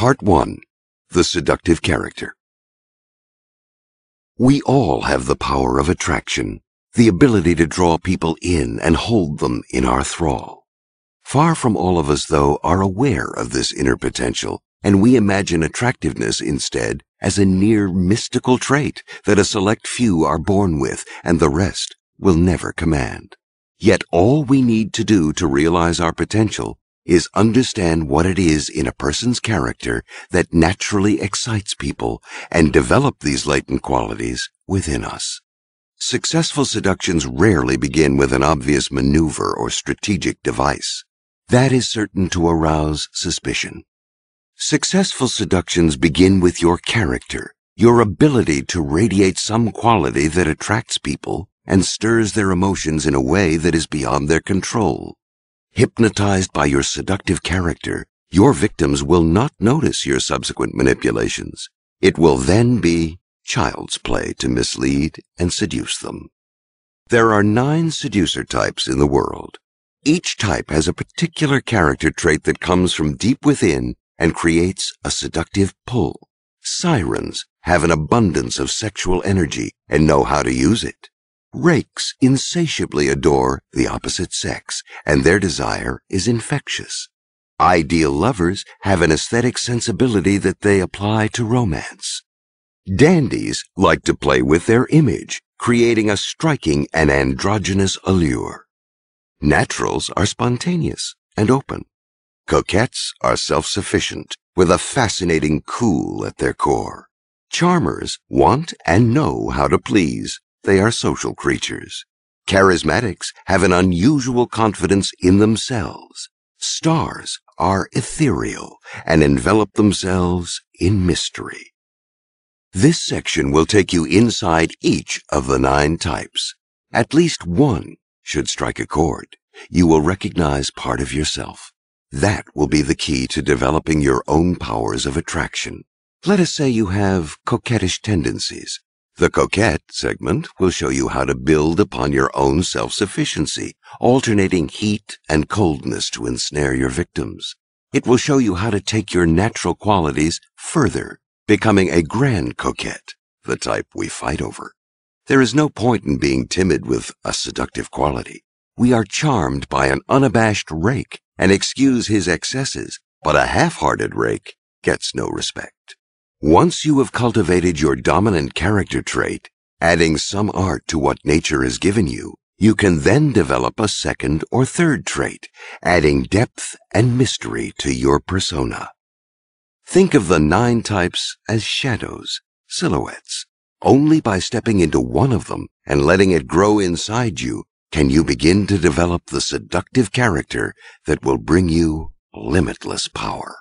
Part 1 The Seductive Character We all have the power of attraction, the ability to draw people in and hold them in our thrall. Far from all of us, though, are aware of this inner potential, and we imagine attractiveness instead as a near mystical trait that a select few are born with and the rest will never command. Yet all we need to do to realize our potential is understand what it is in a person's character that naturally excites people and develop these latent qualities within us. Successful seductions rarely begin with an obvious maneuver or strategic device. That is certain to arouse suspicion. Successful seductions begin with your character, your ability to radiate some quality that attracts people and stirs their emotions in a way that is beyond their control. Hypnotized by your seductive character, your victims will not notice your subsequent manipulations. It will then be child's play to mislead and seduce them. There are nine seducer types in the world. Each type has a particular character trait that comes from deep within and creates a seductive pull. Sirens have an abundance of sexual energy and know how to use it. Rakes insatiably adore the opposite sex, and their desire is infectious. Ideal lovers have an aesthetic sensibility that they apply to romance. Dandies like to play with their image, creating a striking and androgynous allure. Naturals are spontaneous and open. Coquettes are self-sufficient, with a fascinating cool at their core. Charmers want and know how to please. They are social creatures. Charismatics have an unusual confidence in themselves. Stars are ethereal and envelop themselves in mystery. This section will take you inside each of the nine types. At least one should strike a chord. You will recognize part of yourself. That will be the key to developing your own powers of attraction. Let us say you have coquettish tendencies. The coquette segment will show you how to build upon your own self-sufficiency, alternating heat and coldness to ensnare your victims. It will show you how to take your natural qualities further, becoming a grand coquette, the type we fight over. There is no point in being timid with a seductive quality. We are charmed by an unabashed rake and excuse his excesses, but a half-hearted rake gets no respect. Once you have cultivated your dominant character trait, adding some art to what nature has given you, you can then develop a second or third trait, adding depth and mystery to your persona. Think of the nine types as shadows, silhouettes. Only by stepping into one of them and letting it grow inside you can you begin to develop the seductive character that will bring you limitless power.